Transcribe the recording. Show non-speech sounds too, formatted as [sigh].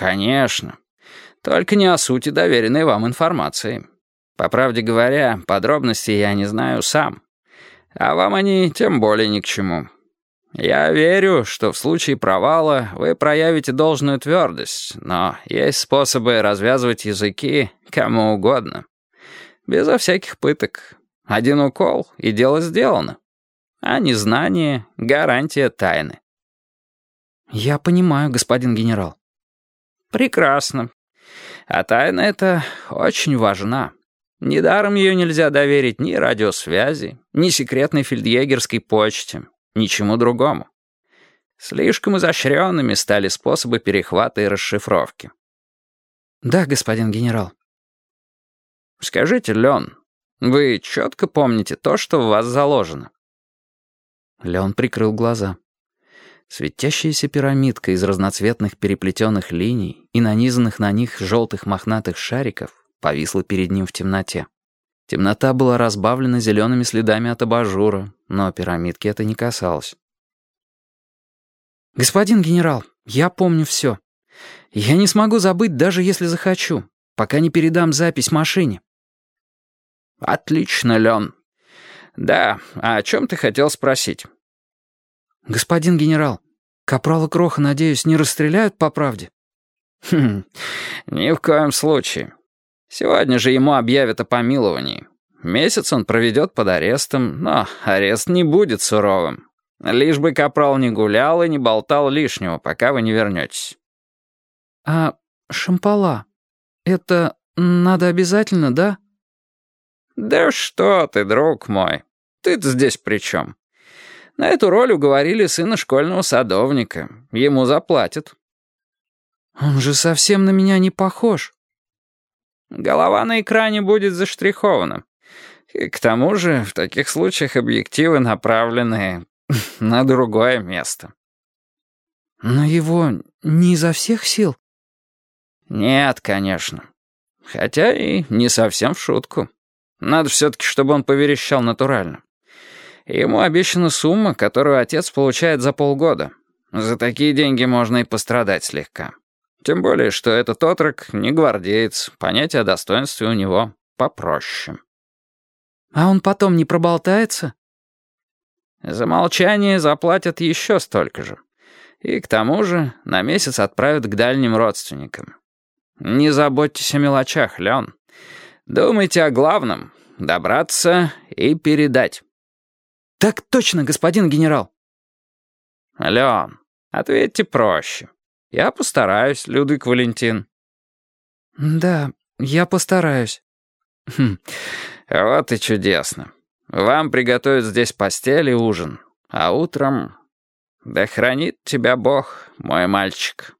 «Конечно. Только не о сути доверенной вам информации. По правде говоря, подробностей я не знаю сам. А вам они тем более ни к чему. Я верю, что в случае провала вы проявите должную твердость, но есть способы развязывать языки кому угодно. Безо всяких пыток. Один укол, и дело сделано. А незнание — гарантия тайны. «Я понимаю, господин генерал». «Прекрасно. А тайна эта очень важна. Недаром ее нельзя доверить ни радиосвязи, ни секретной фельдъегерской почте, ничему другому. Слишком изощренными стали способы перехвата и расшифровки. «Да, господин генерал». «Скажите, Лен, вы четко помните то, что в вас заложено?» Леон прикрыл глаза. Светящаяся пирамидка из разноцветных переплетенных линий и нанизанных на них желтых мохнатых шариков повисла перед ним в темноте. Темнота была разбавлена зелеными следами от абажура, но пирамидки это не касалось. «Господин генерал, я помню все. Я не смогу забыть, даже если захочу, пока не передам запись машине». «Отлично, Лен. Да, а о чем ты хотел спросить?» «Господин генерал, капрала Кроха, надеюсь, не расстреляют по правде?» «Хм, ни в коем случае. Сегодня же ему объявят о помиловании. Месяц он проведет под арестом, но арест не будет суровым. Лишь бы капрал не гулял и не болтал лишнего, пока вы не вернетесь. «А шампала? Это надо обязательно, да?» «Да что ты, друг мой, ты-то здесь при чем? На эту роль уговорили сына школьного садовника. Ему заплатят». «Он же совсем на меня не похож». Голова на экране будет заштрихована. И к тому же в таких случаях объективы направлены [laughs] на другое место. Но его не изо всех сил? Нет, конечно. Хотя и не совсем в шутку. Надо все-таки, чтобы он поверещал натурально. Ему обещана сумма, которую отец получает за полгода. За такие деньги можно и пострадать слегка. Тем более, что этот отрок не гвардеец, понятие о достоинстве у него попроще. А он потом не проболтается? За молчание заплатят еще столько же. И к тому же на месяц отправят к дальним родственникам. Не заботьтесь о мелочах, Лен. Думайте о главном — добраться и передать. Так точно, господин генерал. Лен, ответьте проще. «Я постараюсь, Людвиг Валентин». «Да, я постараюсь». «Хм, вот и чудесно. Вам приготовят здесь постель и ужин, а утром... Да хранит тебя Бог, мой мальчик».